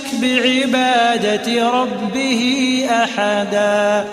يشرك بعبادة ربه أحدا